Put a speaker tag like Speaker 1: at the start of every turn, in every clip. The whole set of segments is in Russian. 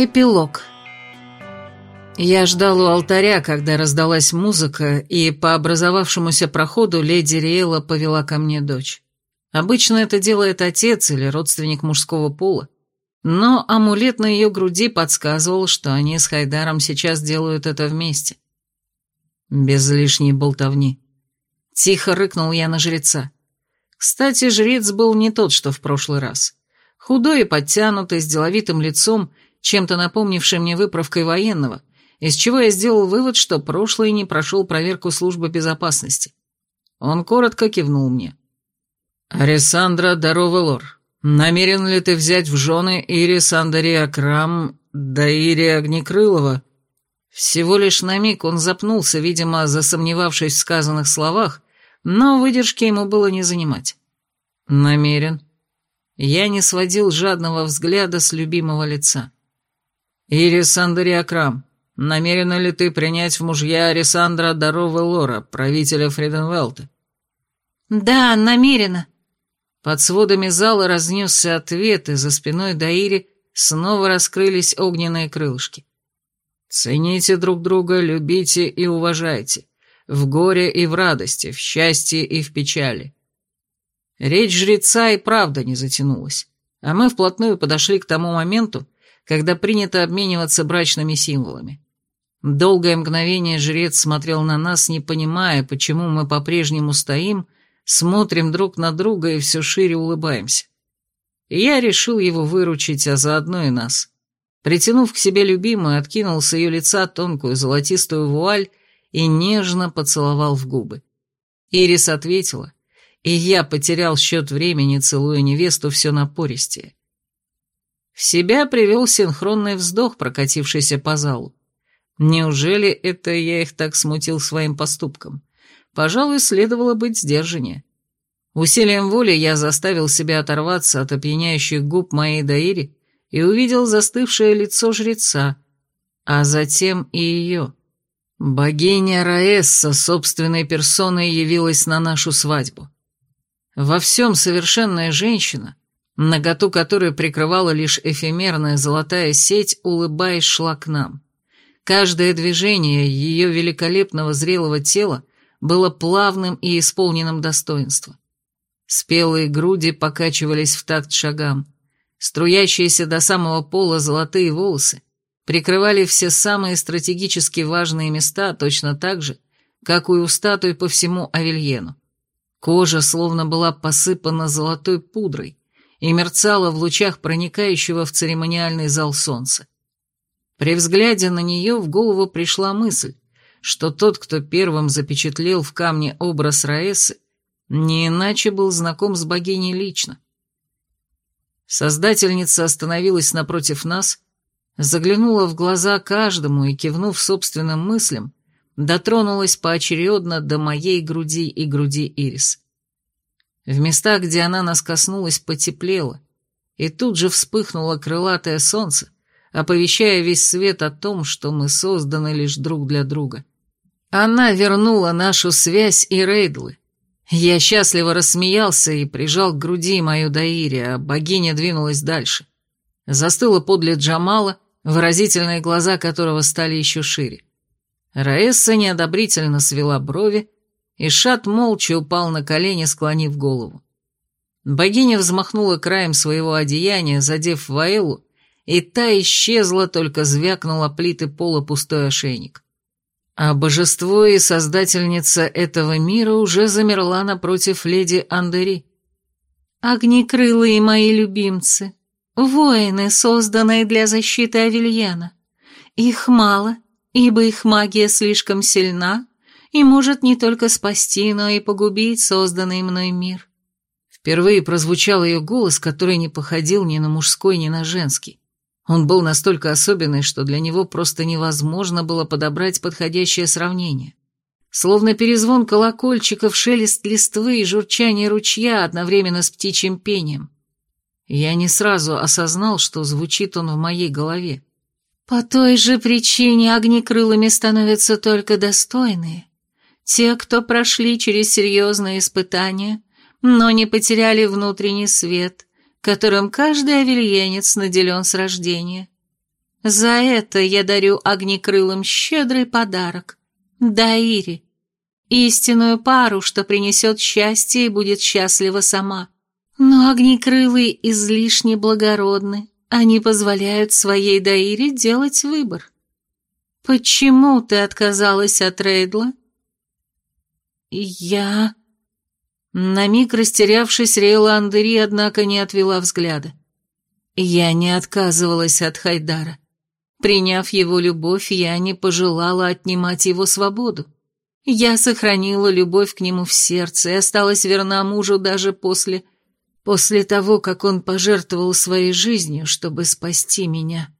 Speaker 1: Эпилог Я ждал у алтаря, когда раздалась музыка, и по образовавшемуся проходу леди Риэла повела ко мне дочь. Обычно это делает отец или родственник мужского пола, но амулет на ее груди подсказывал, что они с Хайдаром сейчас делают это вместе. Без лишней болтовни. Тихо рыкнул я на жреца. Кстати, жрец был не тот, что в прошлый раз. Худой и подтянутый, с деловитым лицом чем-то напомнивший мне выправкой военного, из чего я сделал вывод, что прошлый не прошел проверку службы безопасности. Он коротко кивнул мне. «Арисандра Даровелор, намерен ли ты взять в жены Ирис Андария Крам, да Ирия Огнекрылова?» Всего лишь на миг он запнулся, видимо, засомневавшись в сказанных словах, но выдержки ему было не занимать. «Намерен». Я не сводил жадного взгляда с любимого лица. «Ирис Андариакрам, намерена ли ты принять в мужья Арисандра Дарова Лора, правителя Фриденвелта?»
Speaker 2: «Да, намерена».
Speaker 1: Под сводами зала разнесся ответ, и за спиной Даири снова раскрылись огненные крылышки. «Цените друг друга, любите и уважайте, в горе и в радости, в счастье и в печали». Речь жреца и правда не затянулась, а мы вплотную подошли к тому моменту, когда принято обмениваться брачными символами. Долгое мгновение жрец смотрел на нас, не понимая, почему мы по-прежнему стоим, смотрим друг на друга и все шире улыбаемся. Я решил его выручить, а заодно и нас. Притянув к себе любимую, откинул с ее лица тонкую золотистую вуаль и нежно поцеловал в губы. Ирис ответила, и я потерял счет времени, целуя невесту все напористее. В себя привел синхронный вздох, прокатившийся по залу. Неужели это я их так смутил своим поступком? Пожалуй, следовало быть сдержаннее. Усилием воли я заставил себя оторваться от опьяняющих губ моей Даири и увидел застывшее лицо жреца, а затем и ее. Богиня Раэсса собственной персоной явилась на нашу свадьбу. Во всем совершенная женщина, наготу которой прикрывала лишь эфемерная золотая сеть, улыбаясь, шла к нам. Каждое движение ее великолепного зрелого тела было плавным и исполненным достоинства. Спелые груди покачивались в такт шагам, струящиеся до самого пола золотые волосы прикрывали все самые стратегически важные места точно так же, как и у статуи по всему Авельену. Кожа словно была посыпана золотой пудрой, и мерцала в лучах проникающего в церемониальный зал солнца. При взгляде на нее в голову пришла мысль, что тот, кто первым запечатлел в камне образ Раэсы, не иначе был знаком с богиней лично. Создательница остановилась напротив нас, заглянула в глаза каждому и, кивнув собственным мыслям, дотронулась поочередно до моей груди и груди Ирис. В местах, где она нас коснулась, потеплело, и тут же вспыхнуло крылатое солнце, оповещая весь свет о том, что мы созданы лишь друг для друга. Она вернула нашу связь и рейдлы. Я счастливо рассмеялся и прижал к груди мою Даири, а богиня двинулась дальше. Застыла подле Джамала, выразительные глаза которого стали еще шире. Раэсса неодобрительно свела брови, и Шат молча упал на колени, склонив голову. Богиня взмахнула краем своего одеяния, задев Ваэлу, и та исчезла, только звякнула плиты пола пустой ошейник. А божество и создательница этого мира уже замерла напротив леди Андери.
Speaker 2: «Огнекрылые мои любимцы, воины, созданные для защиты Авельяна. Их мало, ибо их магия слишком сильна, и может не только спасти, но и погубить созданный мной мир.
Speaker 1: Впервые прозвучал ее голос, который не походил ни на мужской, ни на женский. Он был настолько особенный, что для него просто невозможно было подобрать подходящее сравнение. Словно перезвон колокольчиков, шелест листвы и журчание ручья одновременно с птичьим пением. Я не сразу осознал, что звучит он в моей голове.
Speaker 2: По той же причине огнекрылыми становятся только достойные, те, кто прошли через серьезные испытания, но не потеряли внутренний свет, которым каждый авельенец наделен с рождения. За это я дарю огнекрылым щедрый подарок. Даири. Истинную пару, что принесет счастье и будет счастлива сама. Но огнекрылые излишне благородны. Они позволяют своей Даире делать выбор. Почему ты отказалась от Рейдла? Я... На миг растерявшись, Рейла Андери, однако, не отвела взгляда. Я не отказывалась от Хайдара. Приняв его любовь, я не пожелала отнимать его свободу. Я сохранила любовь к нему в сердце и осталась верна мужу даже после... после того, как он пожертвовал своей жизнью, чтобы спасти меня.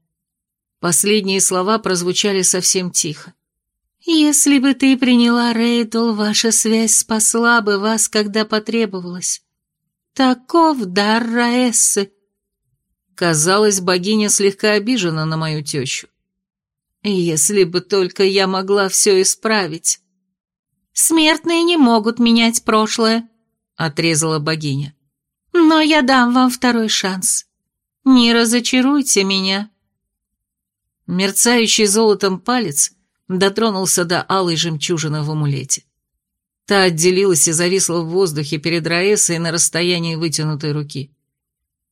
Speaker 2: Последние слова прозвучали совсем тихо. «Если бы ты приняла Рейдл, ваша связь спасла бы вас, когда потребовалось. Таков дар Раэссы, Казалось, богиня слегка обижена на мою тещу. Если бы только я могла все исправить. Смертные не могут менять прошлое, отрезала богиня. Но я дам вам второй шанс. Не разочаруйте меня. Мерцающий золотом палец дотронулся до алой жемчужины в амулете. Та отделилась и зависла в воздухе перед Раэсой на расстоянии вытянутой руки.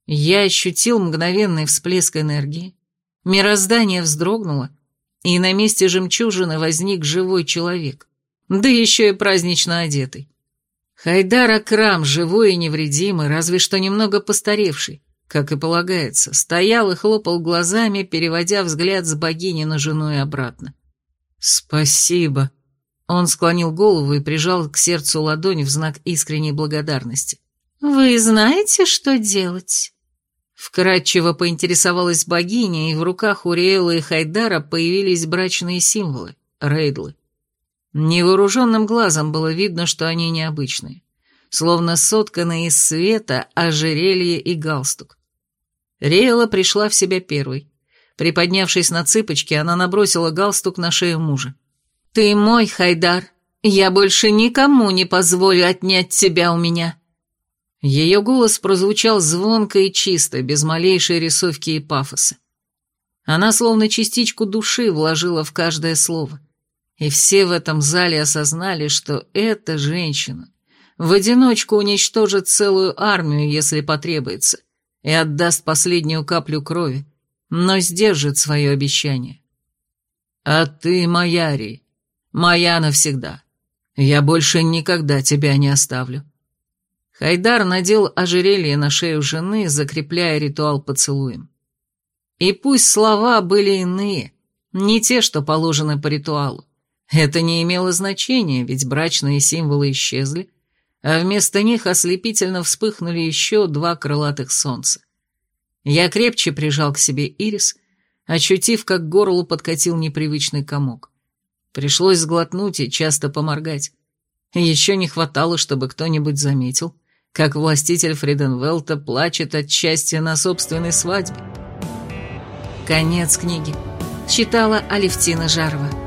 Speaker 2: Я ощутил мгновенный всплеск энергии, мироздание вздрогнуло, и на месте жемчужины возник живой человек, да еще и празднично одетый. Хайдар Акрам, живой и невредимый, разве что немного постаревший, как и полагается, стоял и хлопал глазами, переводя взгляд с богини на жену и обратно. «Спасибо», он склонил голову и прижал к сердцу ладонь в знак искренней благодарности. «Вы знаете, что делать?» Вкратчиво поинтересовалась богиня, и в руках Уриэла и Хайдара появились брачные символы — рейдлы. Невооруженным глазом было видно, что они необычные, словно сотканные из света, ожерелье и галстук. Риэла пришла в себя первой. Приподнявшись на цыпочки, она набросила галстук на шею мужа. «Ты мой, Хайдар. Я больше никому не позволю отнять тебя у меня». Ее голос прозвучал звонко и чисто, без малейшей рисовки и пафоса. Она словно частичку души вложила в каждое слово. И все в этом зале осознали, что эта женщина в одиночку уничтожит целую армию, если потребуется, и отдаст последнюю каплю крови, но сдержит свое обещание. «А ты моя, Ри, моя навсегда. Я больше никогда тебя не оставлю». Хайдар надел ожерелье на шею жены, закрепляя ритуал поцелуем. И пусть слова были иные, не те, что положены по ритуалу. Это не имело значения, ведь брачные символы исчезли, а вместо них ослепительно вспыхнули еще два крылатых солнца. Я крепче прижал к себе ирис, ощутив, как к горлу подкатил непривычный комок. Пришлось сглотнуть и часто поморгать. Еще не хватало, чтобы кто-нибудь заметил, как властитель Фриденвелта плачет от счастья на собственной свадьбе. Конец книги. Читала Алевтина Жарова.